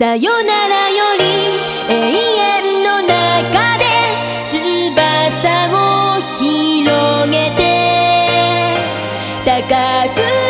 さよならより永遠の中で翼を広げて高く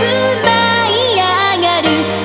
舞い上がる。